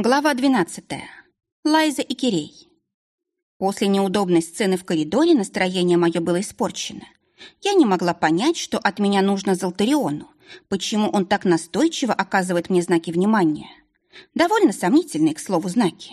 Глава 12. Лайза и Кирей. После неудобной сцены в коридоре настроение мое было испорчено. Я не могла понять, что от меня нужно Золтариону, почему он так настойчиво оказывает мне знаки внимания. Довольно сомнительные, к слову, знаки.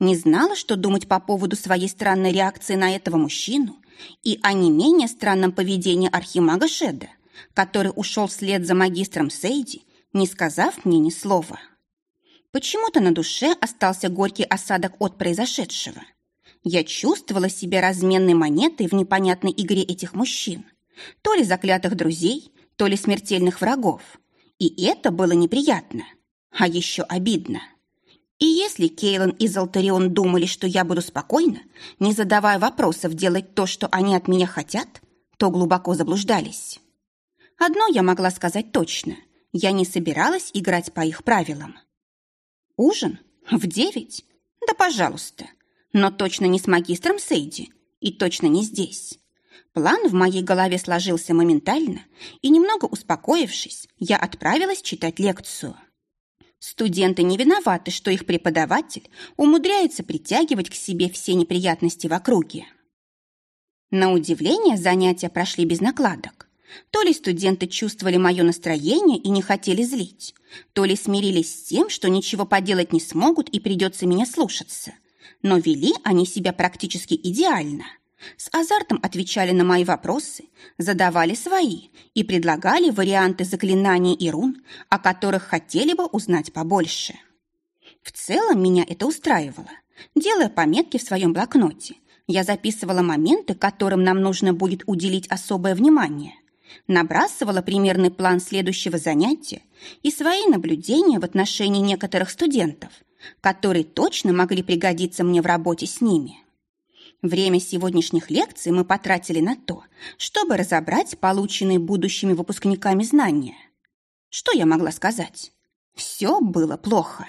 Не знала, что думать по поводу своей странной реакции на этого мужчину и о не менее странном поведении архимага Шеда, который ушел вслед за магистром Сейди, не сказав мне ни слова. Почему-то на душе остался горький осадок от произошедшего. Я чувствовала себя разменной монетой в непонятной игре этих мужчин. То ли заклятых друзей, то ли смертельных врагов. И это было неприятно. А еще обидно. И если Кейлан и Золтарион думали, что я буду спокойно, не задавая вопросов делать то, что они от меня хотят, то глубоко заблуждались. Одно я могла сказать точно. Я не собиралась играть по их правилам. Ужин? В девять? Да пожалуйста. Но точно не с магистром Сейди. И точно не здесь. План в моей голове сложился моментально, и, немного успокоившись, я отправилась читать лекцию. Студенты не виноваты, что их преподаватель умудряется притягивать к себе все неприятности в округе. На удивление занятия прошли без накладок. То ли студенты чувствовали мое настроение и не хотели злить, то ли смирились с тем, что ничего поделать не смогут и придется меня слушаться. Но вели они себя практически идеально. С азартом отвечали на мои вопросы, задавали свои и предлагали варианты заклинаний и рун, о которых хотели бы узнать побольше. В целом меня это устраивало. Делая пометки в своем блокноте, я записывала моменты, которым нам нужно будет уделить особое внимание – набрасывала примерный план следующего занятия и свои наблюдения в отношении некоторых студентов, которые точно могли пригодиться мне в работе с ними. Время сегодняшних лекций мы потратили на то, чтобы разобрать полученные будущими выпускниками знания. Что я могла сказать? Все было плохо.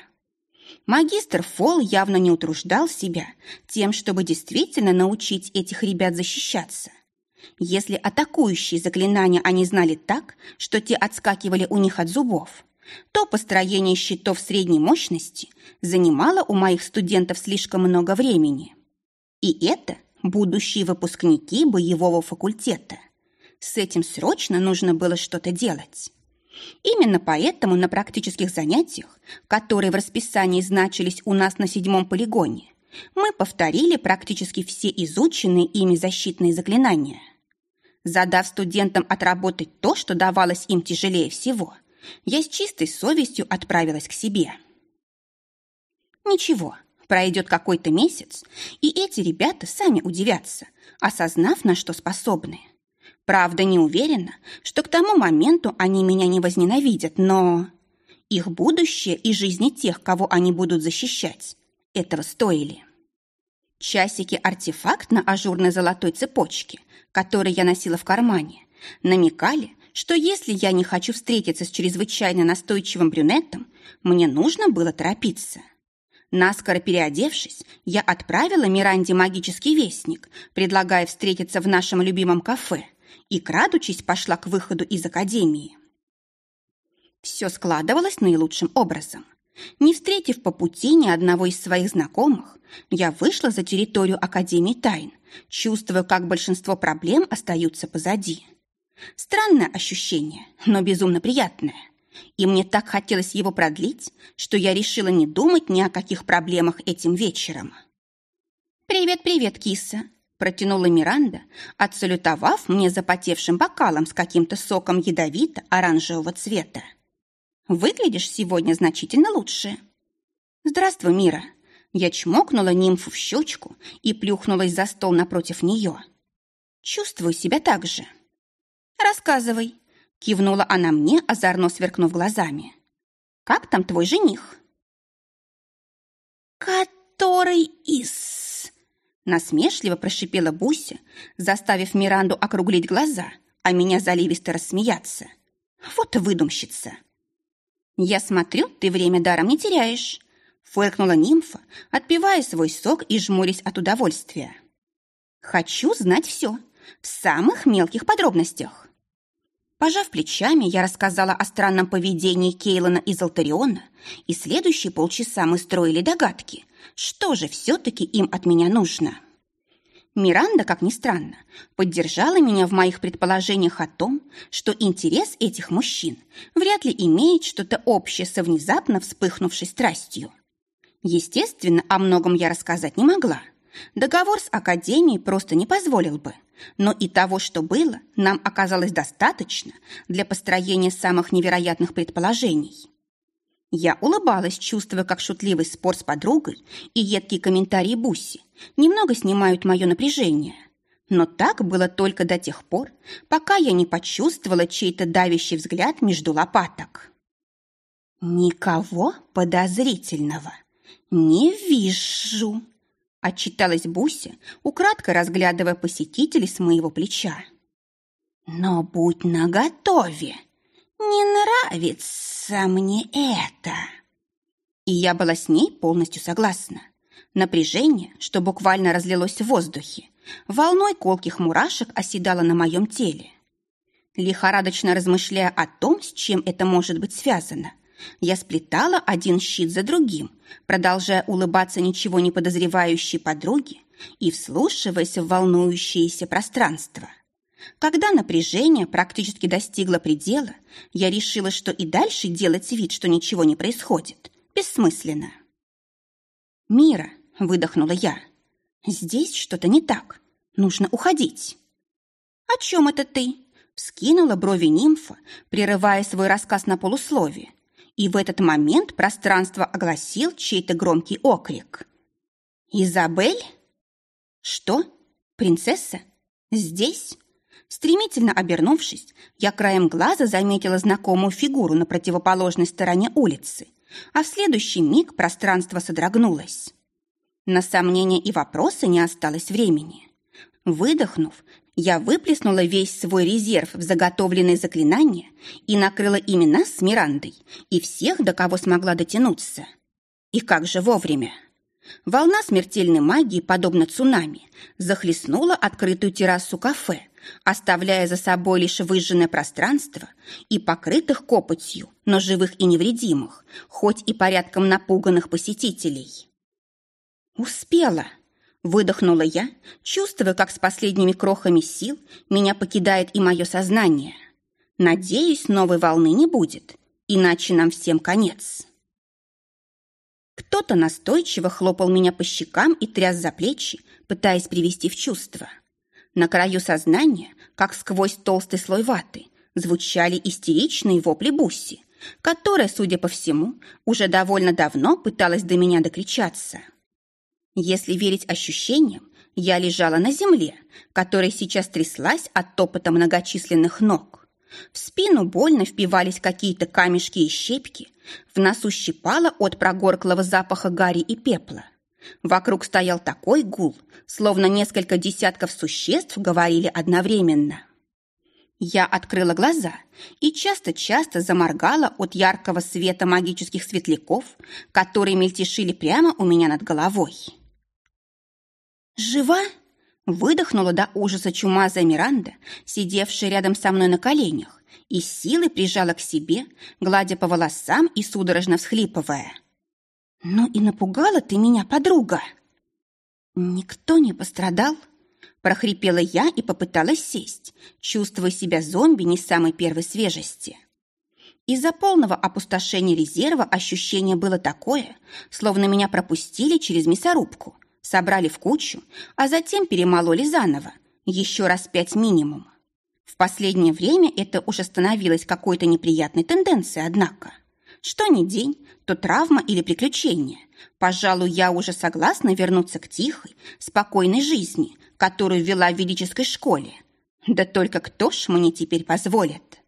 Магистр Фол явно не утруждал себя тем, чтобы действительно научить этих ребят защищаться. Если атакующие заклинания они знали так, что те отскакивали у них от зубов, то построение щитов средней мощности занимало у моих студентов слишком много времени. И это будущие выпускники боевого факультета. С этим срочно нужно было что-то делать. Именно поэтому на практических занятиях, которые в расписании значились у нас на седьмом полигоне, мы повторили практически все изученные ими защитные заклинания. Задав студентам отработать то, что давалось им тяжелее всего, я с чистой совестью отправилась к себе. Ничего, пройдет какой-то месяц, и эти ребята сами удивятся, осознав, на что способны. Правда, не уверена, что к тому моменту они меня не возненавидят, но... Их будущее и жизни тех, кого они будут защищать, этого стоили. Часики-артефакт на ажурной золотой цепочке, который я носила в кармане, намекали, что если я не хочу встретиться с чрезвычайно настойчивым брюнетом, мне нужно было торопиться. Наскоро переодевшись, я отправила Миранде магический вестник, предлагая встретиться в нашем любимом кафе, и, крадучись, пошла к выходу из академии. Все складывалось наилучшим образом – не встретив по пути ни одного из своих знакомых, я вышла за территорию Академии тайн, чувствуя, как большинство проблем остаются позади. Странное ощущение, но безумно приятное. И мне так хотелось его продлить, что я решила не думать ни о каких проблемах этим вечером. «Привет-привет, киса!» протянула Миранда, отсалютовав мне запотевшим бокалом с каким-то соком ядовито-оранжевого цвета. Выглядишь сегодня значительно лучше. Здравствуй, Мира. Я чмокнула нимфу в щечку и плюхнулась за стол напротив нее. Чувствую себя так же. Рассказывай. Кивнула она мне, озорно сверкнув глазами. Как там твой жених? Который из... Насмешливо прошипела Буся, заставив Миранду округлить глаза, а меня заливисто рассмеяться. Вот выдумщица. «Я смотрю, ты время даром не теряешь», — фыркнула нимфа, отпивая свой сок и жмурясь от удовольствия. «Хочу знать все, в самых мелких подробностях». Пожав плечами, я рассказала о странном поведении Кейлана и Золтариона, и следующие полчаса мы строили догадки, что же все-таки им от меня нужно. Миранда, как ни странно, поддержала меня в моих предположениях о том, что интерес этих мужчин вряд ли имеет что-то общее со внезапно вспыхнувшей страстью. Естественно, о многом я рассказать не могла. Договор с Академией просто не позволил бы – но и того, что было, нам оказалось достаточно для построения самых невероятных предположений. Я улыбалась, чувствуя, как шутливый спор с подругой и едкие комментарии Буси немного снимают мое напряжение. Но так было только до тех пор, пока я не почувствовала чей-то давящий взгляд между лопаток. «Никого подозрительного не вижу», Отчиталась Буся, украдкой разглядывая посетителей с моего плеча. «Но будь наготове! Не нравится мне это!» И я была с ней полностью согласна. Напряжение, что буквально разлилось в воздухе, волной колких мурашек оседало на моем теле. Лихорадочно размышляя о том, с чем это может быть связано, я сплетала один щит за другим, продолжая улыбаться ничего не подозревающей подруге и вслушиваясь в волнующееся пространство. Когда напряжение практически достигло предела, я решила, что и дальше делать вид, что ничего не происходит, бессмысленно. «Мира», — выдохнула я, — «здесь что-то не так. Нужно уходить». «О чем это ты?» — вскинула брови нимфа, прерывая свой рассказ на полусловие, и в этот момент пространство огласил чей-то громкий окрик. «Изабель?» «Что? Принцесса? Здесь?» Стремительно обернувшись, я краем глаза заметила знакомую фигуру на противоположной стороне улицы, а в следующий миг пространство содрогнулось. На сомнения и вопросы не осталось времени. Выдохнув, я выплеснула весь свой резерв в заготовленные заклинания и накрыла имена с Мирандой и всех, до кого смогла дотянуться. И как же вовремя! Волна смертельной магии, подобно цунами, захлестнула открытую террасу кафе, оставляя за собой лишь выжженное пространство и покрытых копотью, но живых и невредимых, хоть и порядком напуганных посетителей. «Успела!» Выдохнула я, чувствуя, как с последними крохами сил меня покидает и мое сознание. Надеюсь, новой волны не будет, иначе нам всем конец. Кто-то настойчиво хлопал меня по щекам и тряс за плечи, пытаясь привести в чувство. На краю сознания, как сквозь толстый слой ваты, звучали истеричные вопли Бусси, которая, судя по всему, уже довольно давно пыталась до меня докричаться. Если верить ощущениям, я лежала на земле, которая сейчас тряслась от топота многочисленных ног. В спину больно впивались какие-то камешки и щепки, в носу щипало от прогорклого запаха гари и пепла. Вокруг стоял такой гул, словно несколько десятков существ говорили одновременно. Я открыла глаза и часто-часто заморгала от яркого света магических светляков, которые мельтешили прямо у меня над головой. «Жива?» Выдохнула до ужаса чумазая Миранда, сидевшая рядом со мной на коленях, и силой прижала к себе, гладя по волосам и судорожно всхлипывая. «Ну и напугала ты меня, подруга!» «Никто не пострадал?» прохрипела я и попыталась сесть, чувствуя себя зомби не самой первой свежести. Из-за полного опустошения резерва ощущение было такое, словно меня пропустили через мясорубку – собрали в кучу, а затем перемололи заново, еще раз пять минимум. В последнее время это уже становилось какой-то неприятной тенденцией, однако. Что ни день, то травма или приключение. Пожалуй, я уже согласна вернуться к тихой, спокойной жизни, которую вела в ведической школе. Да только кто ж мне теперь позволит?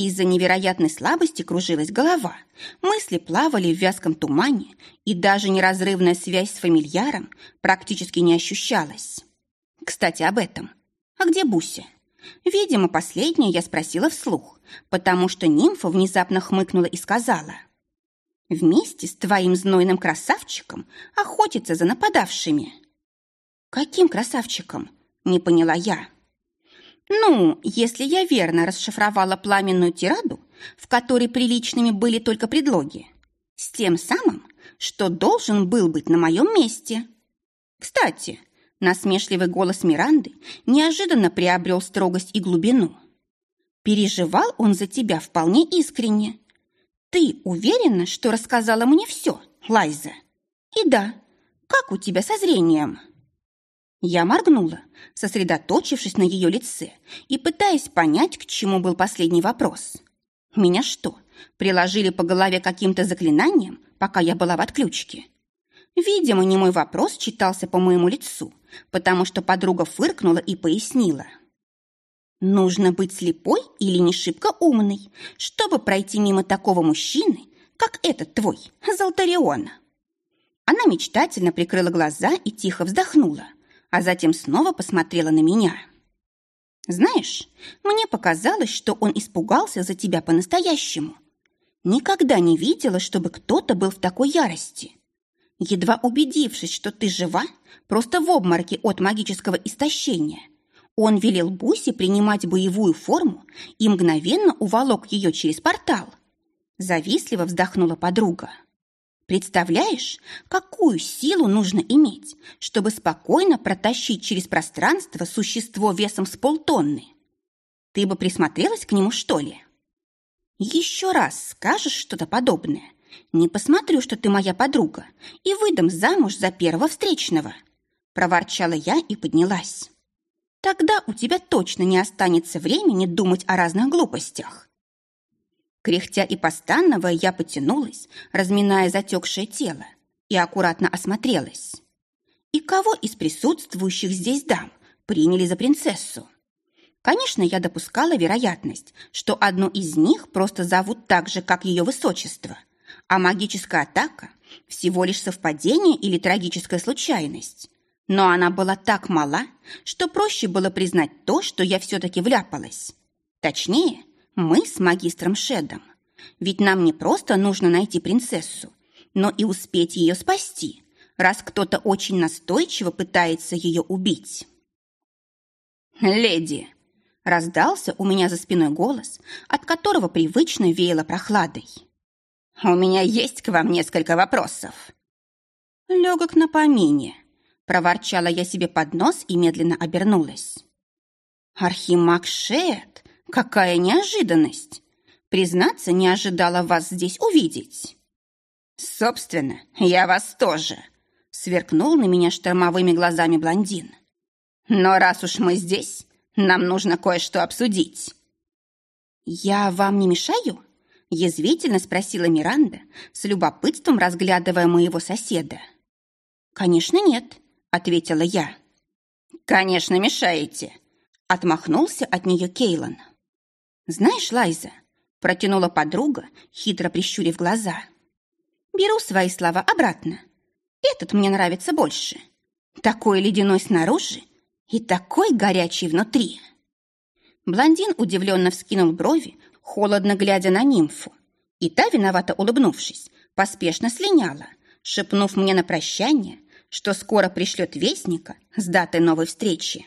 Из-за невероятной слабости кружилась голова, мысли плавали в вязком тумане, и даже неразрывная связь с фамильяром практически не ощущалась. Кстати, об этом. А где Буся? Видимо, последнее я спросила вслух, потому что нимфа внезапно хмыкнула и сказала. «Вместе с твоим знойным красавчиком охотится за нападавшими». «Каким красавчиком?» – не поняла я. Ну, если я верно расшифровала пламенную тираду, в которой приличными были только предлоги, с тем самым, что должен был быть на моем месте. Кстати, насмешливый голос Миранды неожиданно приобрел строгость и глубину. Переживал он за тебя вполне искренне. Ты уверена, что рассказала мне все, Лайза? И да, как у тебя со зрением?» Я моргнула, сосредоточившись на ее лице и пытаясь понять, к чему был последний вопрос. Меня что, приложили по голове каким-то заклинанием, пока я была в отключке? Видимо, не мой вопрос читался по моему лицу, потому что подруга фыркнула и пояснила. Нужно быть слепой или не шибко умной, чтобы пройти мимо такого мужчины, как этот твой, Золтариона. Она мечтательно прикрыла глаза и тихо вздохнула а затем снова посмотрела на меня. «Знаешь, мне показалось, что он испугался за тебя по-настоящему. Никогда не видела, чтобы кто-то был в такой ярости. Едва убедившись, что ты жива, просто в обмороке от магического истощения, он велел Бусе принимать боевую форму и мгновенно уволок ее через портал. Завистливо вздохнула подруга. Представляешь, какую силу нужно иметь, чтобы спокойно протащить через пространство существо весом с полтонны? Ты бы присмотрелась к нему, что ли? Еще раз скажешь что-то подобное, не посмотрю, что ты моя подруга, и выдам замуж за первого встречного. Проворчала я и поднялась. Тогда у тебя точно не останется времени думать о разных глупостях. Кряхтя и постановая, я потянулась, разминая затекшее тело, и аккуратно осмотрелась. И кого из присутствующих здесь дам приняли за принцессу? Конечно, я допускала вероятность, что одну из них просто зовут так же, как ее высочество, а магическая атака – всего лишь совпадение или трагическая случайность. Но она была так мала, что проще было признать то, что я все-таки вляпалась. Точнее, мы с магистром Шедом. Ведь нам не просто нужно найти принцессу, но и успеть ее спасти, раз кто-то очень настойчиво пытается ее убить. «Леди!» – раздался у меня за спиной голос, от которого привычно веяло прохладой. «У меня есть к вам несколько вопросов». «Легок на помине», – проворчала я себе под нос и медленно обернулась. «Архимаг Шет!» Какая неожиданность! Признаться, не ожидала вас здесь увидеть. Собственно, я вас тоже. Сверкнул на меня штормовыми глазами блондин. Но раз уж мы здесь, нам нужно кое-что обсудить. Я вам не мешаю? Язвительно спросила Миранда, с любопытством разглядывая моего соседа. «Конечно, нет», — ответила я. «Конечно, мешаете», — отмахнулся от нее Кейлан. «Знаешь, Лайза», — протянула подруга, хитро прищурив глаза, «беру свои слова обратно. Этот мне нравится больше. Такой ледяной снаружи и такой горячий внутри». Блондин удивленно вскинул брови, холодно глядя на нимфу. И та, виновато улыбнувшись, поспешно слиняла, шепнув мне на прощание, что скоро пришлет вестника с датой новой встречи.